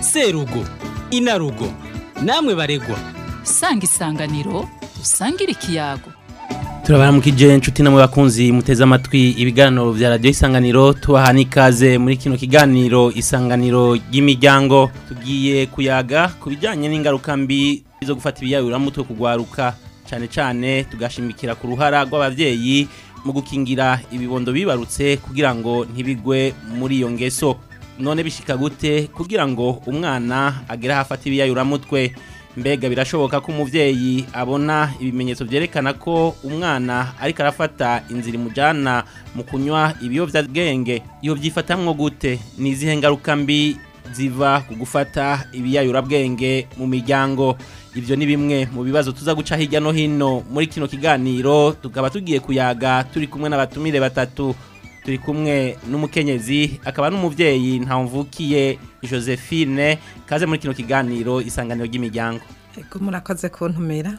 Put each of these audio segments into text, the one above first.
serugo inarugo namwe baregwa sanga isanganiro usangire ikiyago turabaramukije inshuti namwe bakunzi muteze amatwi ibiganiro bya radiyo isanganiro tubahana ikaze muri kino kiganiro isanganiro ry'imiryango tugiye kuyaga ku bijyanye n'ingaruka mbi zo gufata ibiyayuramutwe kugwaruka cyane cyane tugashimikira ku ruhara rw'ababyeyi mu gukingira ibibondo bibarutse kugira ngo ntibigwe muri iyo ngeso none bishika gute kugira ngo umwana agere hafata ibiyayuramutwe mbega birashoboka ko umubyeyi abona ibimenyetso byerekana ko umwana ariko arafata inzira imujyana mu kunywa ibiyobyabwenge iyo byifatamwo gute ni izihe ngaruka mbi ziva ku gufata ibiyayurabwenge mu miryango ibyo ni bimwe mu bibazo tuza guca hirya no hino muri kino kiganiro tukaba tugiye kuyaga turi kumwe n'abatumire batatu turi kumwe n'umukenyezi akaba n'umubyeyi ntawumvukiye josephine kaze muri kino kiganiro isanganiro ry'imiryango murakoze kuntumira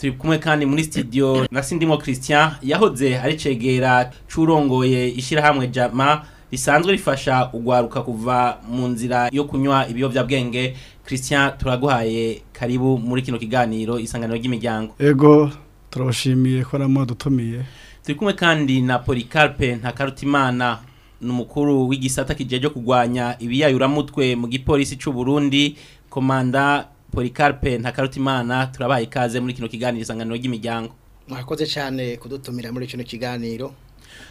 turi kumwe kandi muri studio na sindimo christian yahoze aricegera curongoye ishyirahamwe jama risanzwe rifasha ugwaruka kuva mu nzira yo kunywa ibiyobyabwenge christian turaguhaye karibu muri kino kiganiro isanganiro ry'imiryango ego turabashimiye ko namudutumiye turi kumwe kandi na Polycarpe Ntakarutimana numukuru w'igisata kijeje kugwanya ibiyayuramutwe mu gipolisi cy'u Burundi komanda Polycarpe Ntakarutimana turabaye ikaze muri kino kiganiro isanganiro ry'imiryango murakoze cyane kudutumira muri kino kiganiro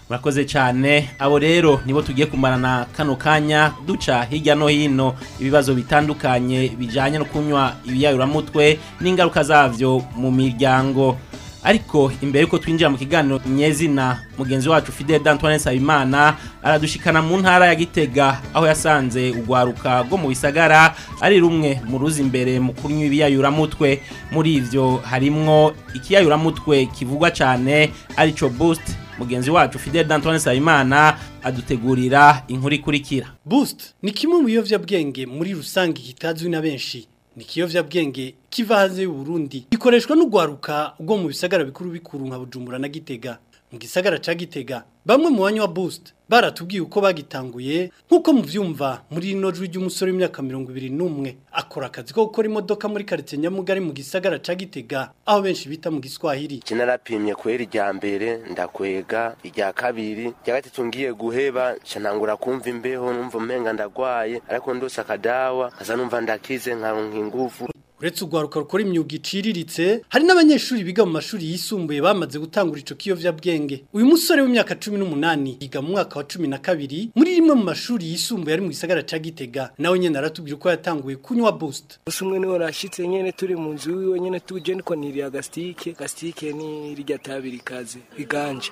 murakoze cyane abo rero nibo tugiye kumarana kano kanya duca hirya no hino ibibazo bitandukanye bijyanye no kunywa ibiyayuramutwe n'ingaruka zabyo mu miryango ariko imbere yuko twinjira mu kiganiro nyezina mugenzi wacu fidel d'antoine nsabimana aradushikana mu ntara ya gitega aho yasanze urwaruka rwo mu bisagara ari rumwe mu ruzi imbere mu kunywa ibiyayuramutwe muri ivyo harimwo ikiyayuramutwe kivugwa cyane arico boost mugenzi wacu fidel d'antoine nsabimana adutegurira inkuru ikurikira boost ni kimwe mu biyovyabwenge muri rusange kitazwi na benshi ni ikiyobyabwenge kiva hanze y'uburundi gikoreshwa n'ugwaruka rwo mu bisagara bikuru bikuru nka bujumbura na gitega igisagara chagitega bamwe mu wa boost baratubwiye uko bagitanguye nk'uko mubyumva muri ino jwi ry'umusore w'imyaka mirongo ibiri n'umwe akora akazi ko gukora imodoka muri karitsiye nyamugari mu gisagara cya gitega aho benshi bita mu giswahili narapimye kwera irya mbere ndakwega irya kabiri irya gatatu guheba nshya kumva imbeho numva umenga ndagwaye ariko ndose akadawa aza numva ndakize nkaronka ingufu uretse urwaruka rukora imyuga iciriritse hari n'abanyeshuri biga mu mashuri yisumbuye bamaze gutangura icyo kiyobyabwenge uyu musore w'imyaka cumi n'umunani yiga mu mwaka wa cumi na kabiri muri rimwe mu mashuri yisumbuye ari mu gisagara ca gitega nawe nyine aratubwira uko yatanguye kunywa busita gusa umwe niwe rashyitse turi mu nzu yiwe nyine tugenda ukoniriye agasitike agasitike ni irya tabi rikaze riganje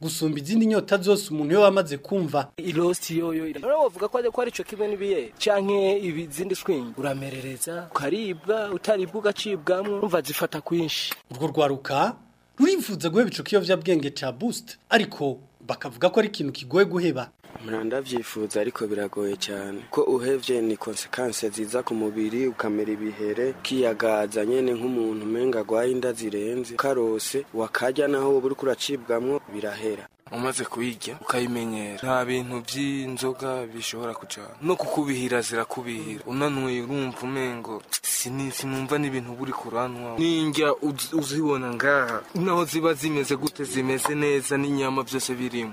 gusumba izindi nyota zose umuntu iyo bamaze kumva ilosi yoyo uravuga ko ko ari cyo kimwe n'ibiye canke ibizindi swing uramerereza ukaribwa utaribwa ugacibwamwo umva zifata kwinshi urwo rwaruka rurifuza guheba ico kiyovyabwenge ca boost ariko bakavuga ko ari ikintu kigoye guheba mpora ndabyifuza ariko biragoye cyane ko uhebye ni konsekanse ziza ku mubiri ukamera ibihere kiyagaza nyene nk'umuntu umenga agwaye inda zirenze ukarose wakajya naho woba uriko uracibwamwo birahera umaze kuyirya ukayimenyera nta bintu by'inzoga bishobora kujyana no kukubihira zirakubihira unanuye urumva umengo sinumva n'ibintu buri kuranwa n'indya uzibona ngaha naho ziba zimeze gute zimeze neza n'inyama byose birimo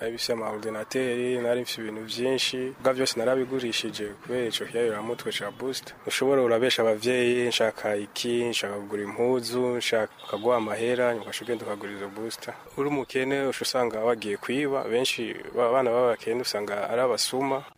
nari bifite ama nari mfite ibintu byinshi bwa byose narabigurishije kubera ico mutwe ca booster ushobora urabesha ababyeyi nshaka iki nshaka kugura impuzu nshaka ukaguha amahera ugaca ugenda ukagura izo booster uri umukene usha usanga wagiye kwiba benshi abana b'abakene usanga ari abasuma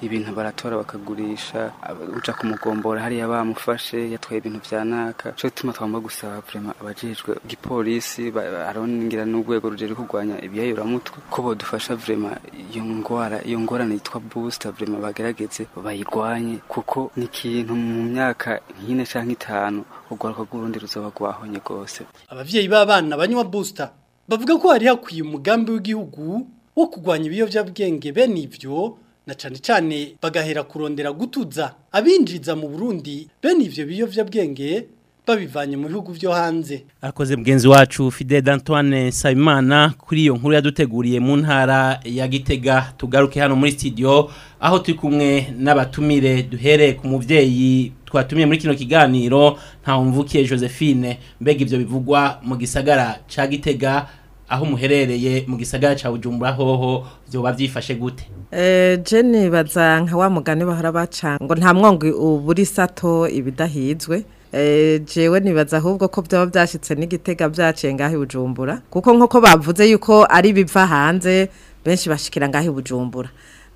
ibintu baratora bakagurisha uca kumugombora mugombora hariya bamufashe yatwaye ibintu bya naka cyo gituma twagomba gusaba vurema abajejwe igipolisi aroningira n'urwego rugera kurwanya ibiyayoramutwe ko bodufasha vurema iyo ndwara iyo ngorane yitwa busita vurema bagerageze bayirwanye kuko ni ikintu mu myaka nk'ine cyangwa ishira nk'itanu urwaruka rw'urundi ruzaba rwahonye rwose abavyeyi b'abana banywa booster bavuga ko hari hakwiye umugambi w'igihugu wo kurwanya ibiyobyabwenge bene ivyo na cyane cyane bagahera kurondera gutuza abinjiza mu Burundi bene ivyo biyobyabwenge babivanye mu bihugu byo hanze akoze mugenzi wacu Fide d'Antoine Saimana kuri iyo nkuru yaduteguriye mu ntara ya Gitega tugaruke hano muri studio aho turi kumwe n'abatumire duhereye ku muvyeyi twatumye muri kino kiganiro ntawumvukiye josephine mbega ibyo bivugwa mu gisagara cya gitega aho muherereye mu gisagara cya bujumbura hoho byoba byifashe gute eh, jeni baza nka wa mugani bahora baca ngo nta mwongo uburi sato ibidahizwe eh, jewe nibaza ahubwo ko byaba byashyitse n'igitega byaciye ngaho bujumbura kuko nk'uko bavuze yuko ari biva hanze benshi bashikira ngaho bujumbura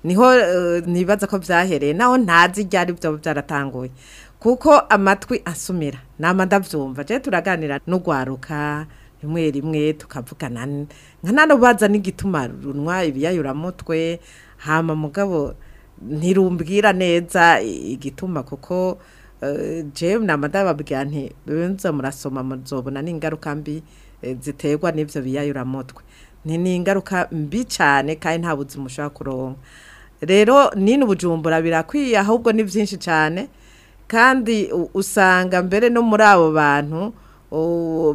niho eh, nibaza ko byahereye naho ntazi ibyo byaba byaratanguye kuko amatwi asumira nama ndabyumva je turaganira n'ugwaruka rimwe rimwe tukavugana nka nanobaza n'igituma runwa ibiyayiramutwe hama mugabo ntirumbwira neza igituma kuko eh, jewe nama ndababwira nti benza murasoma muzobona n'ingaruka mbi eh, ziterwa n'ibyo biyayiramutwe ni ingaruka mbi cyane kandi nta buzima ushobora kuronka rero nini ubujumbura birakwiye ahubwo ni byinshi cyane kandi usanga mbere no muri abo bantu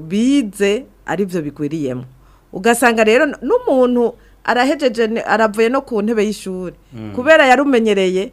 bize aribyo bigwiriyemo ugasanga rero n'umuntu arahejeje aravuye no ku ntebe y'ishuri mm. kubera yarumenyereye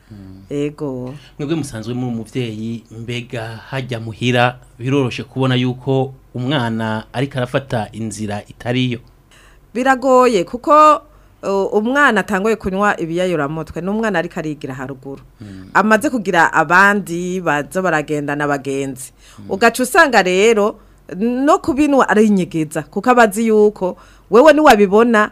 yego hmm. mwebwe musanzwe mu mubyeyi mbega hajya muhira biroroshye kubona yuko umwana ariko arafata inzira itariyo biragoye kuko umwana atangoye kunywa ibiyayuramutwe n’umwana umwana ariko arigira haruguru hmm. amaze kugira abandi baza baragendana bagenzi hmm. ugaca usanga rero no kubinwa arinyegeza kuko abazi yuko wewe ntiwabibona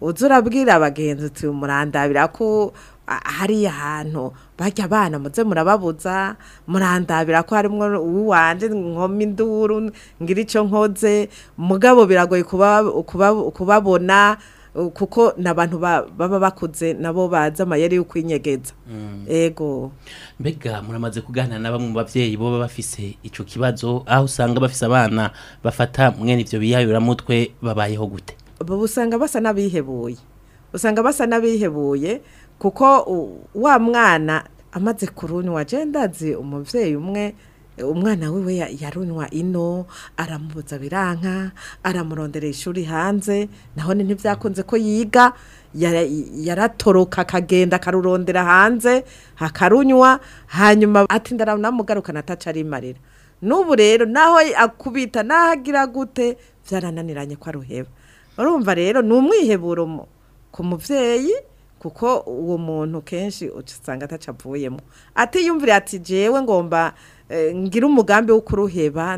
urabwira abagenzi uti umurandabira ko hariya hantu bajya abana muze murababuza murandabira ko harimo uwanje nkoma induru ngira icyo nkoze mugabo biragoye kubabona kuko ni abantu baba bakuze nabo bazi amayeri yo kwinyegeza yego mm. mbega muramaze kuganira na bamwe mu babyeyi bo bafise icyo kibazo aho usanga bafise abana bafata mwene ibyo biyayuramutwe babayeho gute usanga basa n'abihebuye usanga basa n'abihebuye kuko wa mwana amaze kurunwa je umubyeyi umwe umwana wiwe yarunywa ino aramubuza biranka aramurondera ishuri hanze naho ntibyakunze ko yiga yaratoroka akagenda akarurondera hanze akarunywa hanyuma ati ndaramugarukana ataca arimarira n'ubu rero naho akubita naho agira gute byarananiranye ko aruheba urumva rero ni umwiheburo ku mubyeyi kuko uwo muntu kenshi usanga atacapfuyemo atiyumvira ati jewe ngomba eh, ngira umugambi wo kuruheba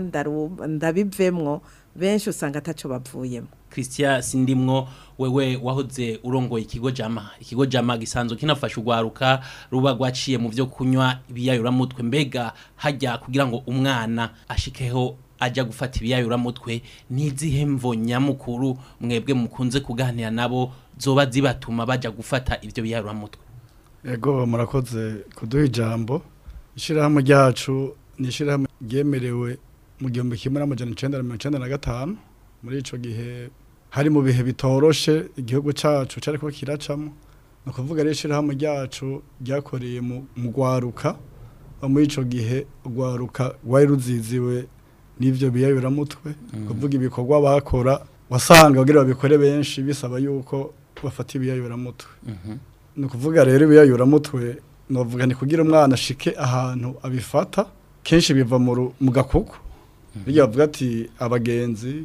ndabivemwo benshi usanga ataco bavuyemo christian sindimwo wewe wahoze urongoye ikigo jama ikigo jama gisanzwe kinafasha urwaruka ruba rwaciye mu byo kunywa ibiyayuramutwe mbega hajya kugira ngo umwana ashikeho ajya gufata ibiyayuramutwe n'izihe mvo nyamukuru mwebwe mukunze kuganira nabo zoba zibatuma bajya gufata ibyo biharuramutwe yego murakoze kuduha ijambo ishyirahamwe ryacu ni ishyirahamwe ryemerewe mu gihumbi kimwe n'amajana icyenda na mirongo icyenda na gatanu muri icyo gihe hari mu bihe bitoroshe igihugu cyacu cyari kuba kiracamo ni ukuvuga rero ishyirahamwe ryacu ryakoreye mu rwaruka muri icyo gihe rwaruka rwari ruziziwe n'ibyo biyabiramutwe mm. kuvuga ibikorwa bakora wasanga kugira babikore benshi bisaba yuko bafata ibiyayuramutwe ni ukuvuga rero ibiyayuramutwe navuga ni kugira umwana ashike ahantu abifata kenshi biva mu gakuku hirya bavuga ati abagenzi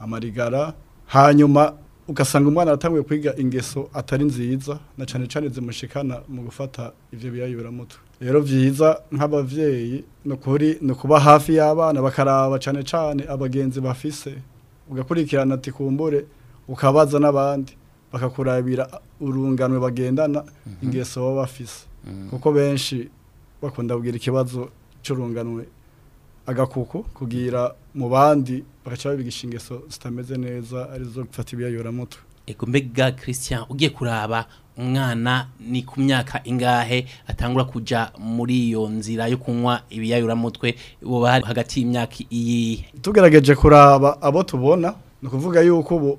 amarigara hanyuma ugasanga umwana aratanguye kwiga ingeso atari nziza na cyane cyane zimushikana mu gufata ibyo biyayuramutwe rero byiza nk'ababyeyi ni ukuri ni ukuba hafi y'abana bakaraba cyane cyane abagenzi bafise ugakurikirana ati kumbure ukabaza n'abandi bakakurabira urunganwe bagendana mhm. ingeso baba bafise mhm. kuko benshi bakunda kugira ikibazo cy'urunganwe agakuku kugira mu bandi bagaca babigisha ingeso zitameze neza arizo gufata ibiyayoramutwe ego mbega christian ugiye kuraba umwana ni ku myaka ingahe atangura kujya muri iyo nzira yo kunywa ibiyayoramutwe buba hagati y'imyaka iyihe tugerageje kuraba abo tubona ni ukuvuga yuko ubu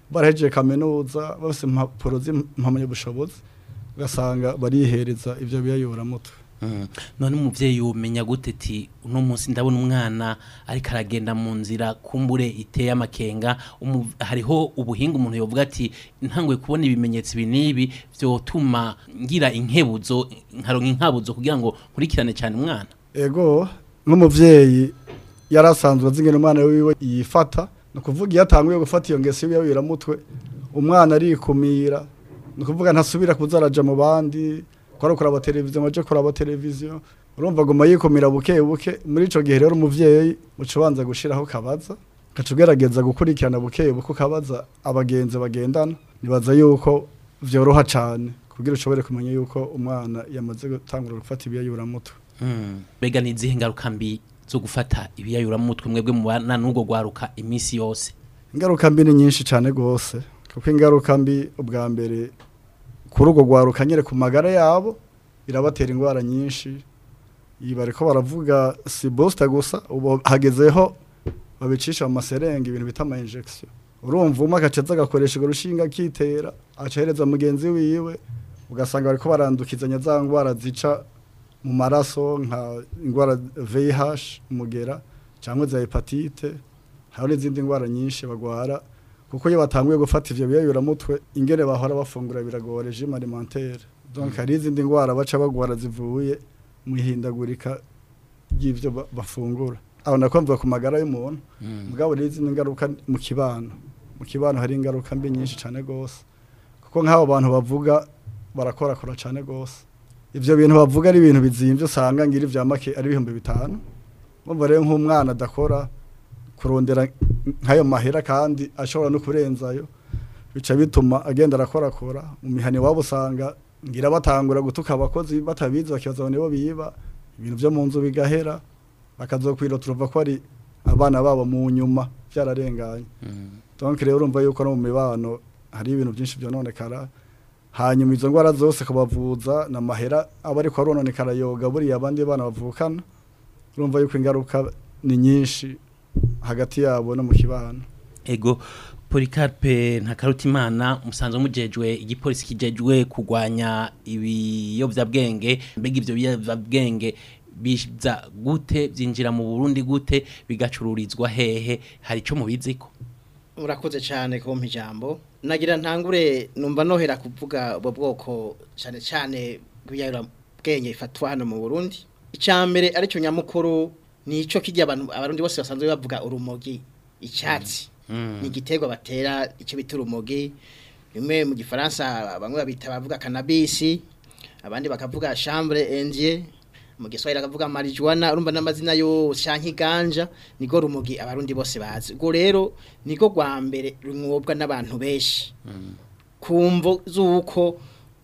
barahejeje kaminuza bose impapuro z'impamyabushobozi ugasanga barihereza ibyo biyayuramutwe none umubyeyi umenya gute ati uno munsi ndabona umwana ariko aragenda mu nzira kumbure iteye amakenga hariho ubuhinga umuntu yavuga ati ntanguye kubona ibimenyetso binibi n'ibi byotuma ngira inkebuzo nkaronka inkabuzo kugira ngo nkurikirane cyane umwana ego n'umubyeyi yarasanzwe azingana umwana wiwe yifata ni ukuvuga iyo atanguye gufata iyo ngeso mutwe umwana arikumira ni ukuvuga ntasubira kuzarajya mu bandi kora kuraba televiziyo amaje kuraba televiziyo urumva guma yikumira buke buke muri icyo gihe rero umubyeyi ucubanza gushiraho kabaza kacugerageza gukurikirana buke buko kabaza abagenzi bagendana nibaza yuko vyoroha cyane kugira ushobore kumenya yuko umwana yamaze gutangura gufata ibiyayura mutwe mm. ni zihe ngaruka mbi zo gufata ibiyayura mutwe mwebwe mubana n'ubwo gwaruka imisi yose ingaruka mbi ni nyinshi cyane gose kuko ingaruka mbi ubwa mbere kuri urwo rwaruka nyine ku magara yabo irabatera indwara nyinshi iyi ko baravuga si bosita gusa ubu hagezeho babicisha mu maserenge ibintu bita ama injection urumva umwe agacaza agakoresha urwo rushinga akitera acahereza mugenzi wiwe ugasanga ko barandukizanya za ndwara zica mu maraso nka indwara VIH umugera cyangwa za hepatite hari n'izindi ndwara nyinshi bagwara kuko iyo batanguye gufata ibyo biyoyuramutwe ingene bahora bafungura biragora regime alimentaire donc mm. hari izindi ndwara baca bagwara zivuye mu ihindagurika ry'ibyo bafungura aho nakwamvuga ku magara y'umuntu mugabo mm. n'izindi ngaruka mu kibano mu kibano hari ingaruka mbi nyinshi cyane rwose kuko nk'abo bantu bavuga barakorakora cyane rwose ibyo bintu bavuga ari ibintu bizimbye usanga ngira ibya make ari ibihumbi bitanu rero nk'umwana adakora kurondera nk'ayo mahera kandi ashobora no kurenzayo bica bituma agenda arakorakora mu mihani wabo usanga ngira batangura gutuka abakozi batabizi bakibaza nibo biba ibintu byo mu nzu bigahera bakazokwira turuva ko ari abana babo mu nyuma byararenganye donc mm-hmm. rero urumva yuko no mu mibano hari ibintu byinshi byononekara hanyuma izo ndwara zose kubavuza na mahera aba ariko arononekara yoga buriya abandi bana bavukana urumva yuko ingaruka ni nyinshi hagati yabo no mu kibano ego Policarpe Karutimana musanzwe mujejwe igipolisi kijejwe kugwanya ibiyobyabwenge mbega ibyo biyobyabwenge biza gute byinjira mu Burundi gute bigacururizwa hehe hari ico mubiziko urakoze cyane kumpa ijambo nagira ntangure numva nohera kuvuga ubwo bwoko cyane cyane bw'iyarabwenge ifatwa hano mu Burundi icambere ari cyo nyamukuru nico kijya abantu abarundi bose basanzwe bavuga urumogi icyatsi mm. mm. ni igiterwa batera icyo bita urumogi bimwe mu gifaransa bamwe babita bavuga cannabis abandi bakavuga chambre indien mu giswahili akavuga marijuana urumva n'amazina yose nk'iganja niko rumogi abarundi bose bazi go rero niko rwa mbere rumwobwa n'abantu benshi mm. ku mvo z'uko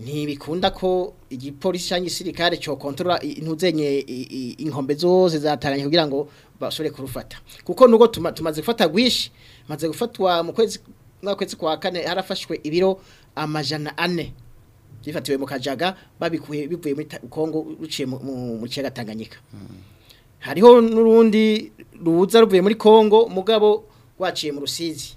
ntibikunda ko igipolisi cyangwa igisirikare cyo kontorora intuzenye inkombe zose zataranye kugira ngo basore kurufata kuko nugo tumaze gufata gwishi maze gufatwa mu kwezi mwakwezi kwa kane harafashwe ibiro amajana ane bifatiwe mu kajaga babikuye bivuye muri Kongo ruciye mu kiyaga Tanganyika mm. hariho n'urundi ruza ruvuye muri Kongo mugabo rwaciye mu rusizi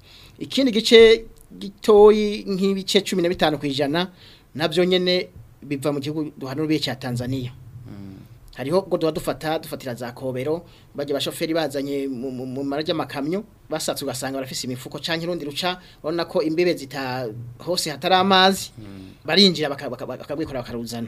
ikindi gice gitoyi nk'ibice 15 kwijana nabyo nyene biva mu gihugu duhanura cya Tanzania mm. hariho ubwo dufata dufatira za kobero bajya abashoferi bazanye mu mara ry'amakamyo basatse ugasanga barafise imifuko cyangwa urundi ruca urabona ko imbibe zita hose hatari amazi mm. barinjira bakabwikorera bakaruzana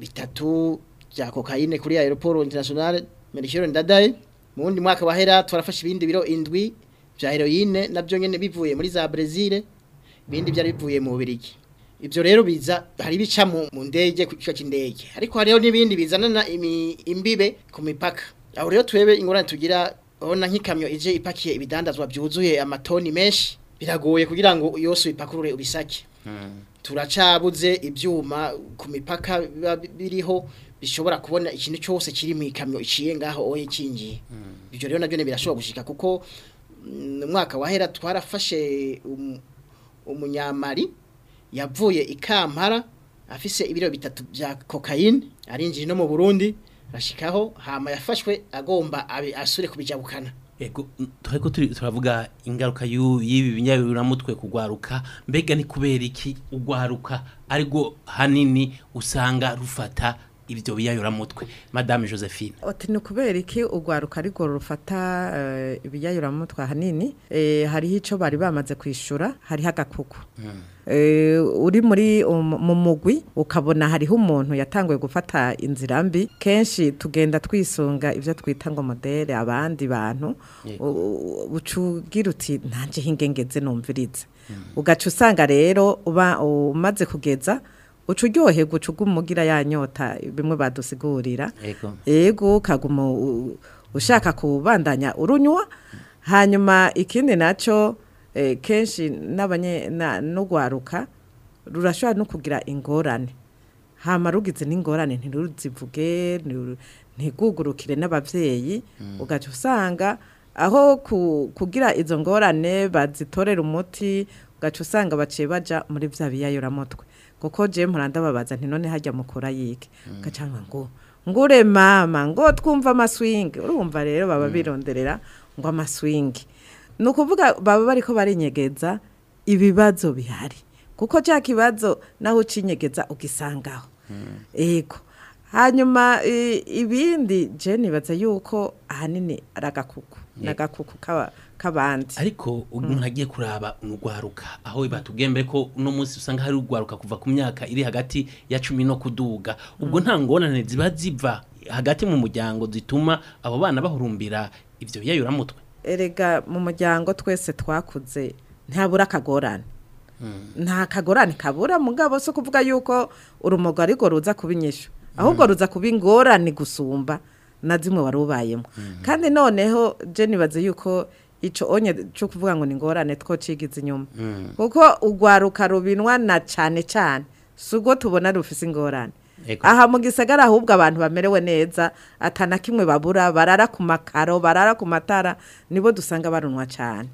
bitatu bya kokayine kuri aeroport international Melchior Ndadaye mu mwaka wahera twarafashe ibindi biro indwi bya heroine nabyo nyene bivuye muri za Brazil ibindi byari bivuye mu Bubiligi ibyo rero biza hari bica mu ndege ku kice cy'indege ariko hariho n'ibindi bizanana imbibe ku mipaka aho rero twebe ingorane tugira urabona nk'ikamyo ije ipakiye ibidandazwa byuzuye amatoni menshi biragoye kugira ngo yose ipakurure ubisake hmm. turacabuze ibyuma ku mipaka biriho bishobora kubona ikintu cyose kiri mu ikamyo iciye ngaho oye kingiye hmm. ibyo rero nabyo birashobora gushika kuko mm, mu mwaka wahera twarafashe um, umunyamari yavuye ikampara afise ibiro bitatu bya kokayine arinjiye no mu burundi rashikaho hama yafashwe agomba asure kubijabukana ego turiko turavuga ingaruka y'ibi binyabiramutwe kugwaruka mbega ni kubera iki ugwaruka ariko hanini usanga rufata ibyo biyayuramutwe madame josephine ati ni ukubera iki urwaruka ariko rufata eh, ibiyayuramutwe ahanini eh, hariho icyo bari bamaze kwishyura hariho agakuku hmm. eh, uri muri um, mu mugwi ukabona hariho umuntu yatanguye gufata inzira mbi kenshi tugenda twisunga ibyo twita ngo modere abandi bantu ucugira uti ntange hingengeze numvirize hmm. ugaca usanga rero uba umaze kugeza uca uryoherwa ya nyota bimwe badusigurira yego kaguma ushaka kubandanya urunywa hanyuma ikindi nacyo e, kenshi n’abanye n'urwaruka rurashobora no kugira ingorane hama rugize n'ingorane ntiruzivuge ntigugurukire n'ababyeyi mm. ugaca usanga aho kugira izo ngorane bazitorera umuti ugaca usanga baciye baja muri bya biyayoramutwe kuko je murandababaza nti none hajya mukora yike mm. gacanga ngo ngure mama ngo twumva amaswingi urumva rero baba mm. bironderera ngo amaswingi ni ukuvuga baba bariko ko barinyegeza ibibazo bihari kuko cya kibazo naho ucinyegeza ugisangaho yego mm. hanyuma ibindi je nibaza yuko ahanini ari agakuku ni agakuku kaba kabandi ariko umuntu mm. agiye kuraba urwaruka aho batubwembe ko uno munsi usanga hari urwaruka kuva ku myaka iri hagati ya cumi no kuduga ubwo mm. nta ngorane ziba ziva hagati mu muryango zituma abo bana bahurumbira ibyo mutwe erega mu muryango twese twakuze ntabura akagorane mm. nta kagorane kabura mugabo so kuvuga yuko urumogo ariko ruza kuba ahubwo ruza kuba ingorane gusumba na zimwe wari kandi noneho jenibaze yuko icyo onye cyo kuvuga ngo ni ingorane two inyuma hmm. kuko urwaruka rubinwa na cyane cyane si ubwo tubona rufise ingorane aha mu gisagara ahubwo abantu bamerewe neza atana kimwe babura barara ku makaro barara ku matara nibo dusanga barunwa cyane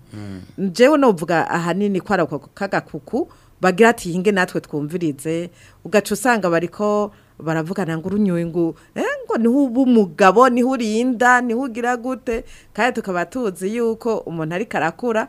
njyewe hmm. nuvuga ahanini ko ari ako kagakuku bagira ati hinge natwe twumvirize ugaca usanga bariko baravugana ngo urunyoye ngo ngo niho uba umugabo niho urinda niho ugira gute kandi tukaba tuzi yuko umuntu ariko arakura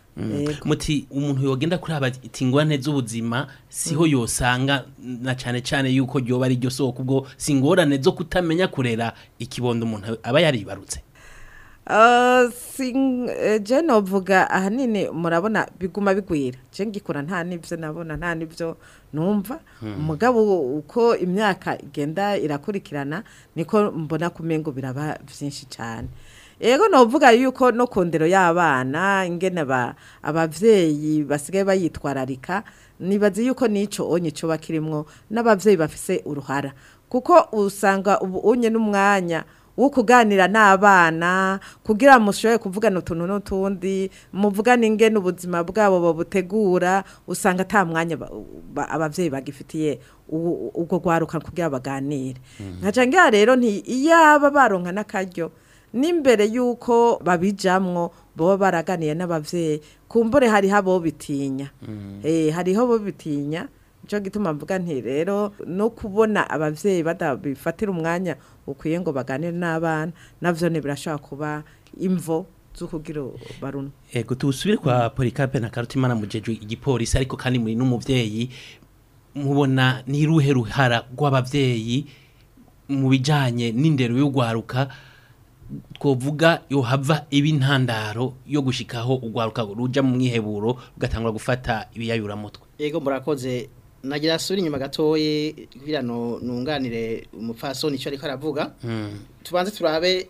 muti umuntu yogenda kuri aba ingorane z'ubuzima siho mm. yosanga na cyane cyane yuko ryoba ari ryo soko ubwo si zo kutamenya kurera ikibondo umuntu aba yaribarutse ah, eh, jene uvuga ahanini murabona biguma bigwira jene gikora nta n'ibyo nabona nta n'ibyo numva umugabo hmm. uko imyaka igenda irakurikirana niko mbona kumengo biraba byinshi cyane yego uvuga yuko no ku ndero y'abana ingene ababyeyi basigaye bayitwararika nibaze yuko n'icyo onye cyo bakirimwo n'ababyeyi bafise uruhara kuko usanga ubu unye n'umwanya wo kuganira n'abana kugira ngo mushobore kuvugana utuntu n'utundi muvugane ingene ubuzima bwabo babutegura usanga nta mwanya ababyeyi bagifitiye ubwo rwaruka kugira baganire mm-hmm. nka ngira rero ntiyaba baronka n'akaryo n'imbere y'uko babijamwo baba baraganiye n'ababyeyi ku mbure hariho abo bitinya mm. eh, hariho bo bitinya cyo gituma mvuga nti rero no kubona ababyeyi badabifatira umwanya ukwiye ngo baganire n'abana nabyo birashobora kuba imvo z'ukubwira baruna yego tubusubire kwa polikape na karutimana mujeje igipolisi ariko kandi muri n'umubyeyi mubona ni ruhara rw'ababyeyi mu bijyanye n'indero y'urwaruka twovuga yo hava ibintandaro yo gushikaho ugwaruka ruja mu mwiheburo ugatangura gufata ibiyayura mutwe yego murakoze nagira suri nyuma gatoye kugira no nunganire umupfasoni cyo ariko aravuga mm. tubanze turabe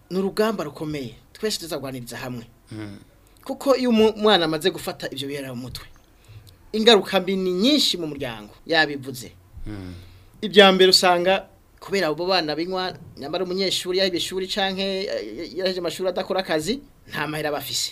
ni urugamba rukomeye twese tuzarwaniriza hamwe mhm. kuko iyo umwana amaze gufata ibyo bihera mu ingaruka mbi ni nyinshi mu muryango yabivuze mhm. ibya mbere usanga kubera abo bana binywa nyamara umunyeshuri yahebye ishuri canke yaheje amashuri adakora akazi nta mahera bafise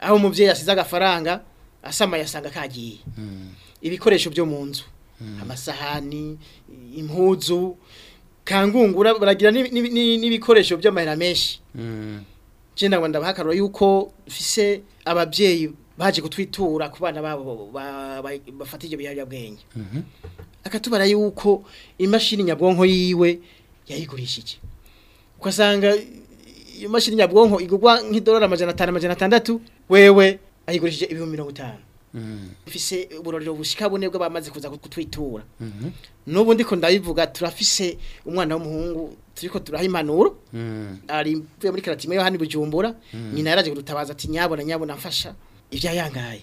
aho umubyeyi asize agafaranga asama yasanga kagiye hmm. ibikoresho byo mu nzu amasahani impuzu kangungura baragira n'ibikoresho by'amahera menshi ngenda ngo ndabahakarura yuko mfise ababyeyi baje gutwitura ku bana babo bafata ibyo biyobyabwenge mhm. akatubara yuko imashini nyabwonko yiwe yayigurishije ugasanga iyo mashini nyabwonko igurwa nk'idolari amajana atanu amajana atandatu wewe ayigurishije ibihumbi mirongo itanu dufise mhm. uburorero bushyika bune bwo bamaze kuza kutwitura mhm. n'ubu ndiko ndabivuga turafise umwana w'umuhungu turiko turaha impanuro ari muri karatime yo hano i bujumbura nyina yaraje kudutabaza ati nyabona nyabona mfasha ibyayangaye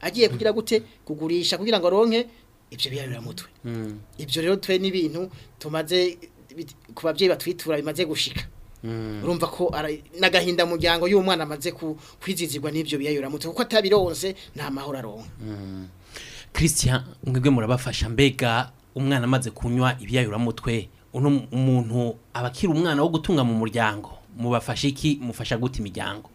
agiye kugira gute kugurisha kugira ngo aronke ibyo biyarira mutwe hmm. ibyo rero twe n'ibintu tumaze ku babyeyi batwitura bimaze gushika hmm. urumva ko n'agahinda muryango y'umwana amaze kwizizirwa n'ibyo biyayura mutwe kuko atabironse nta mahoro aronka hmm. christian mwebwe murabafasha mbega umwana amaze kunywa ibyayura mutwe umuntu abakira umwana wo gutunga mu muryango mubafasha iki mufasha guta imiryango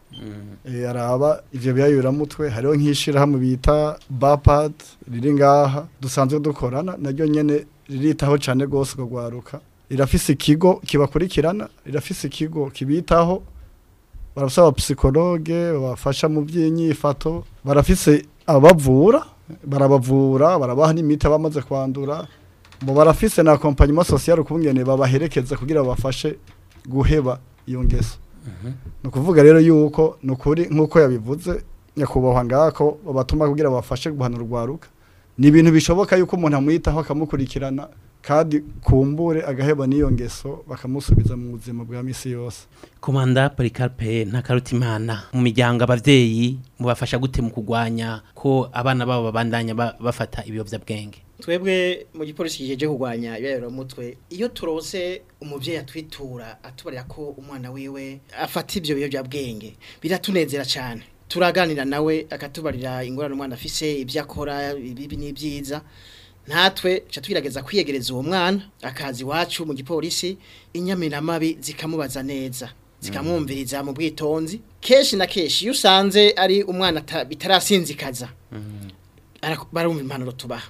Eh, araba ibyo mutwe hariho nk'ishyirahamwe bita bapad riri ngaha dusanzwe dukorana naryo nyine riritaho cyane rwose urwaruka rirafise ikigo kibakurikirana rirafise ikigo kibitaho barasaba abapsikologe babafasha mu by'inyifato barafise abavura barabavura barabaha n'imiti bamaze kwandura ngo barafise na kompanyuma sosiyare ukungene babaherekeza kugira babafashe guheba iyo ngeso ni ukuvuga rero yuko ni ukuri nk'uko yabivuze nyakubahwa ngako batuma kugira bafashe guhana urwaruka ni ibintu bishoboka yuko umuntu amwitaho akamukurikirana kandi kumbure agaheba n'iyo ngeso bakamusubiza mu buzima bwa misi yose komanda Policarpe na Karutimana mu miryango abavyeyi mubafasha gute mu kugwanya ko abana babo babandanya bafata ibiyobyabwenge. twebwe mu gipolisi kigeje kurwanya ibibera mutwe iyo turose umubyeyi atwitura atubarira ko umwana wiwe afata ibyo biyobyabwenge biratunezera cyane turaganira nawe akatubarira ingorane umwana afise ibyo akora ibibi n'ibyiza natwe nshya tugerageza kwiyegereza uwo mwana akazi wacu mu gipolisi inyamiramabi zikamubaza neza zikamwumviriza mu bwitonzi keshi na keshi usanze ari umwana bitarasinzikaza mm-hmm. barumva impanuro tubaha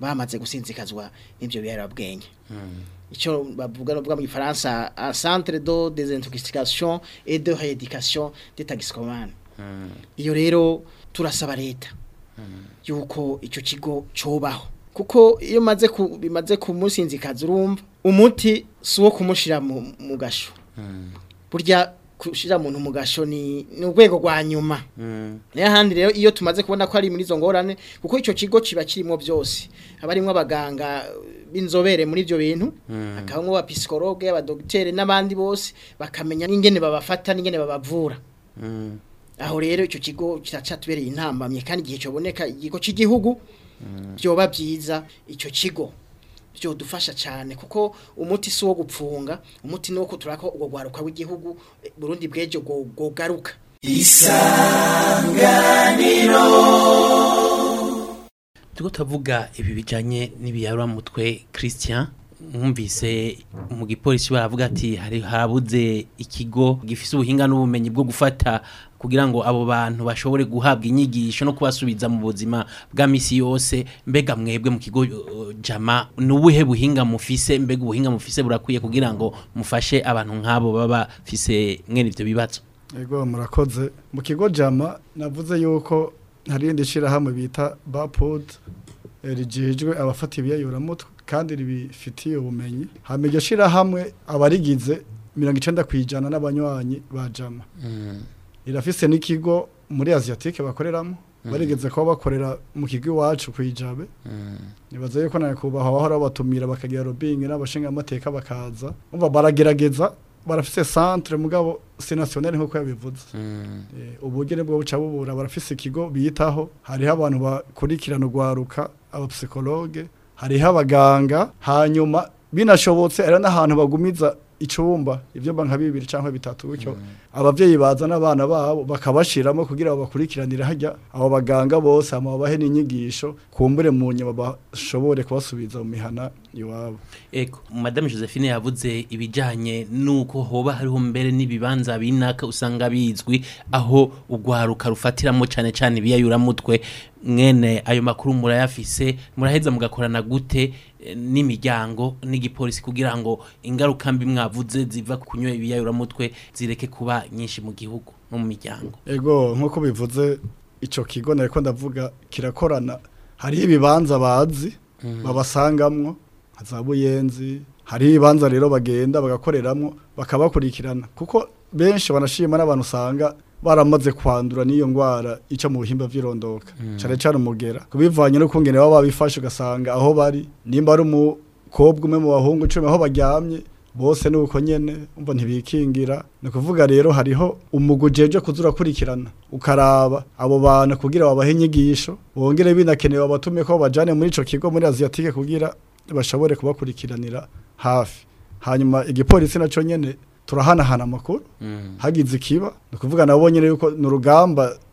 bamaze gusinzikazwa n'ibyo biharabwenge hmm. icyo bavuga bavuga mu gifaransa centre de desintoxication et de rééducation des toxicomane hmm. iyo rero turasaba leta hmm. yuko icyo kigo cobaho kuko iyo maze bimaze kumusinzikaza urumva umuti si uwo kumushira mu gasho burya kushira muntu mugasho ni urwego rwa nyuma mm. niyo handi rero iyo tumaze kubona ko ari muri izo ngorane kuko ico kigo kiba kirimo byose abarimo abaganga b'inzobere muri ibyo bintu mm. akabamo abapisikologe abadogiteri n'abandi bose bakamenya n'ingene babafata n'ingene babavura mm. aho rero ico kigo kiracatubereye intambamye kandi igihe coboneka igigo c'igihugu byoba mm. byiza ico kigo byo dufasha cyane kuko umuti si wo gupfunga umuti ni uwo kuturako ubwo rwaruka w'igihugu burundi bw'ejo bwogaruka isanganiro turi turavuga ibi bijyanye mutwe christian mwumvise mu gipolisi bavuga ati hari habuze ikigo gifite ubuhinga n'ubumenyi bwo gufata kugira ngo abo bantu bashobore guhabwa inyigisho no kubasubiza mu buzima bwa misi yose mbega mwebwe mu kigo uh, jama n'ubuhe buhinga mufise mbega ubuhinga mufise burakwiye kugira ngo mufashe abantu nk'abo baba bafise mwene ibyo bibazo yego murakoze mu kigo jama navuze yuko hari irindi shyirahamwe bita bapod eh, rigejwe abafata ibiyayoramutwe kandi ribifitiye ubumenyi hama iryo shyirahamwe abarigize mirongo icyenda ku ijana n'abanywanyi ba jama mm. irafise n'ikigo muri asiatique bakoreramo hmm. barigeze kuba bakorera mu kigo iwacu ku ijabe hmm. nibaza yuko nyakubahwa bahora babatumira bakagira robingi n'abashingamateka bakaza bumva baragerageza barafise centre mugabo se national nkuko yabivuze hmm. eh, uburyo nibwo buca bubura barafise ikigo biyitaho hariho abantu bakurikirana urwaruka abapsikologe hariho abaganga hanyuma binashobotse ari n'ahantu bagumiza icumba ibyo nka bibiri cyangwa bitatu gutyo mm. abavyeyi bazana abana babo bakabashiramo kugira babakurikiranire hajya abo baganga bose ama babahe n'inyigisho kumbure mu nyuma bashobore kubasubiza mu mihana iwabo eko madame josephine yavuze ibijyanye n'uko hoba hariho mbere n'ibibanza binaka usanga bizwi aho urwaruka rufatiramo cyane cyane mutwe mwene ayo makuru murayafise muraheza mugakorana gute eh, n'imiryango n'igipolisi kugira ngo ingaruka mbi mwavuze ziva ku kunywa mutwe zireke kuba nyinshi mu gihugu no mu miryango ego nk'uko bivuze icyo kigo nariko ndavuga kirakorana hariho ibibanza bazi mm. babasangamwo nka za buyenzi hariho rero bagenda bagakoreramo bakabakurikirana kuko benshi banashima n'abantu usanga baramaze kwandura n'iyo ndwara ica mu bihimba by'irondoka mm. cyane cyane umugera kubivanye no kungene baba babifashe ugasanga aho bari nimba ari umukobwa umwe mu bahungu icumi aho baryamye bose ni uko nyene umva ntibikingira ni kuvuga rero hariho umugujeje kuzura kurikirana ukaraba abo bantu kugira babahe inyigisho bongere binakenewe abatume ko bajane muri ico kigo muri Aziatike kugira bashobore kubakurikiranira hafi hanyuma igipolisi naco nyene turahanahana amakuru mm. hagize ikiba ni ukuvuga nabo nyene yuko nurugamba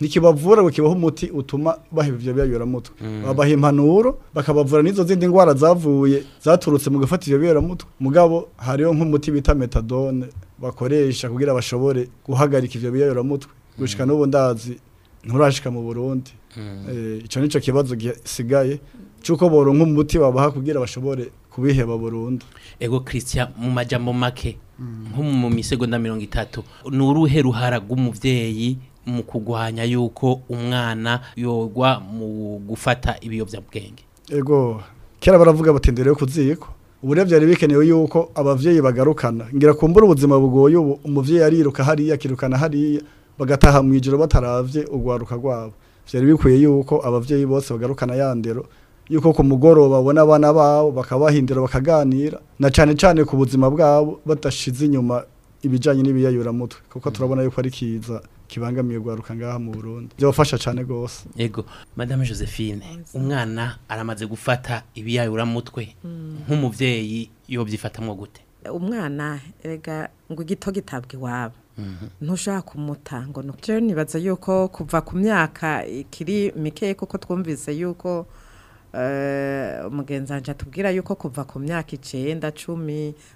ntikibavura ngo kibaho umuti utuma baheba ibyo biyoberamutwe mm. babaha impanuro bakabavura n'izo zindi ndwara zavuye zaturutse mu gufata ibyo biyoberamutwe mugabo hariho nk'umuti bita metadone bakoresha kugira bashobore guhagarika ibyo biyoberamutwe mm. gushika n'ubu ndazi nturashika mu Burundi mm. eh, icyo nicyo kibazo gisigaye cy'uko boronka umuti babaha kugira bashobore kubiheba burundu ego christian mu majambo make nko mu misegonda mirongo itatu ni uruhe ruhara rw'umubyeyi mu kugwanya yuko umwana yogwa mu gufata ibiyobyabwenge ego kera baravuga batendere yo kuziko ubure byari bikenewe yuko abavyeyi bagarukana ngira kumbura ubuzima bugoye ubu umuvyeyi ariruka hari kirukana hari bagataha mu ijoro bataravye ugwaruka rwabo byari bikwiye yuko abavyeyi bose bagarukana yandero yuko ku mugoroba babona abana babo bakabahindura bakaganira na cyane cyane ku buzima bwabo badashize inyuma ibijyanye n'ibiyayuramutwe kuko turabona yuko ari kiza kibangamiye guharuka ngaha mu burundu byabafasha cyane rwose yego madame josephine umwana aramaze gufata ibiyayuramutwe hmm. nk'umubyeyi iyo byifatamo gute umwana rega ngo gito gitabwa iwabo mhm. ntushaka kumuta ngo ni nibaza yuko kuva ku myaka ikiri mikeya kuko twumvise yuko umugenzanzira eh, atubwira yuko kuva ku myaka icyenda cumi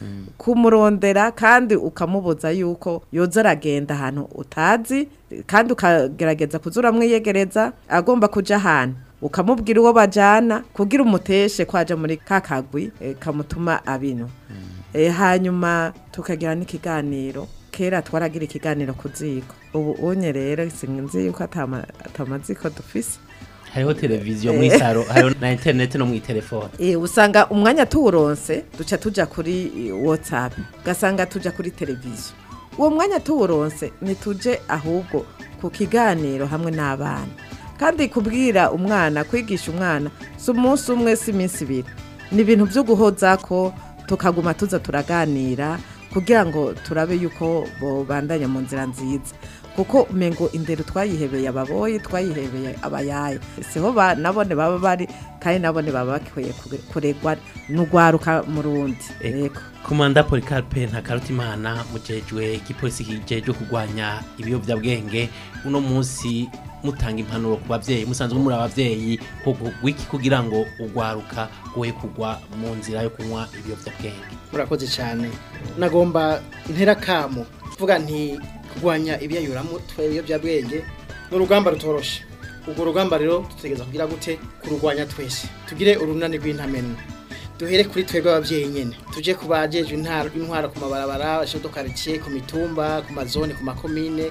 mm. kumurondera kandi ukamubuza yuko yoza aragenda ahantu utazi kandi ukagerageza kuzura kuzuramwiyegereza agomba kujya ahantu ukamubwira uwo bajyana kugira umuteshe kwaje muri ka kagwi eh, kamutuma abino mm. eh, hanyuma tukagira n'ikiganiro kera twaragira ikiganiro ku ziko ubu unye rero sinzi yuko atamaziko dufise hariho televiziyo muri saro eh. hariho na interineti no mu telefone usanga umwanya tuwuronse duca tujya kuri watsapu ugasanga tujya kuri televiziyo uwo mwanya tuwuronse ntitujye ahubwo ku kiganiro hamwe n'abana kandi kubwira umwana kwigisha umwana si umunsi umwe si iminsi ibiri ni ibintu byo guhoza ko tukaguma tuza turaganira kugira ngo turabe yuko bo bandanya mu nzira nziza kuko umengo indero twayihebeye ababoye twayihebeye abayaya siho nabone baba bari kandi nabone baba bakwiye kuregwa n'urwaruka mu rundi eh, yego komanda Policarpe Ntakarutimana mujejwe igipolisi kijejwe kurwanya ibiyobyabwenge uno munsi mutanga impanuro ku babyeyi musanzwe muri abavyeyi wiki kugira ngo ugwaruka goye kugwa mu nzira yo kunywa ibiyobyabwenge murakoze cyane nagomba interakamu kuvuga nti kurwanya ibiyayuramutwe ibiyobyabwenge ni urugamba rutoroshe urwo rugamba rero tutegereza kugira gute kurwanya twese tugire urunani rw'intamenwa duhere kuri twebwe ababyeyi nyine tujye ku bajejwe intwara ku mabarabara karitsiye ku mitumba ku mazone ku makomine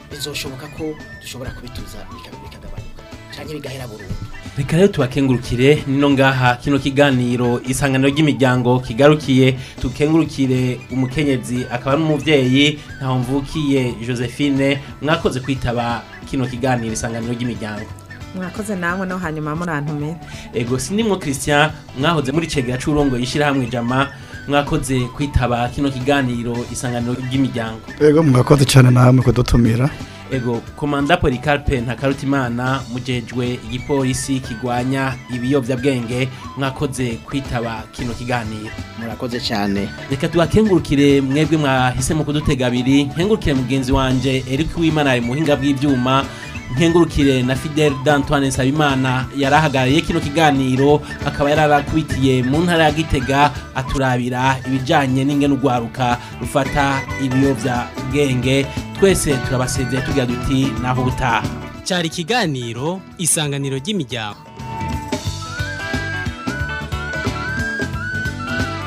bizoshoboka ko dushobora kubituza bikagabanuka cyangwa bigahera burundu reka rero tubakengurukire nino ngaha kino kiganiro isangano ry'imiryango kigarukiye tukengurukire umukenyezi akaba n'umubyeyi ntaho mvukiye josephine mwakoze kwitaba kino kiganiro isangano ry'imiryango mwakoze namwe no hanyuma murantumira ego sinimwo christian mwahoze muri cegera c'urongo yishyirahamwe jama mwakoze kwitaba kino kiganiro isanganiro ry'imiryango ego mwakoze cyane namwe kudutumira ego komanda policarpe ntakarutimana mujejwe igipolisi kigwanya ibiyobyabwenge mwakoze kwitaba kino kiganiro murakoze cyane reka tubakengurukire mwebwe mwahisemo kudutega abiri nkengurukire mugenzi wanjye Eric Wimana ari muhinga bw'ibyuma nkengurukire na fidel d'antoine nsabimana yari ahagarariye kino kiganiro akaba yari arakubitiye mu ntara ya gitega aturabira ibijyanye n'ingenugwaruka rufata ibiyobyabwenge twese turabasezeye tugira duti naho ubutaha cyari ikiganiro isanganiro ry'imiryango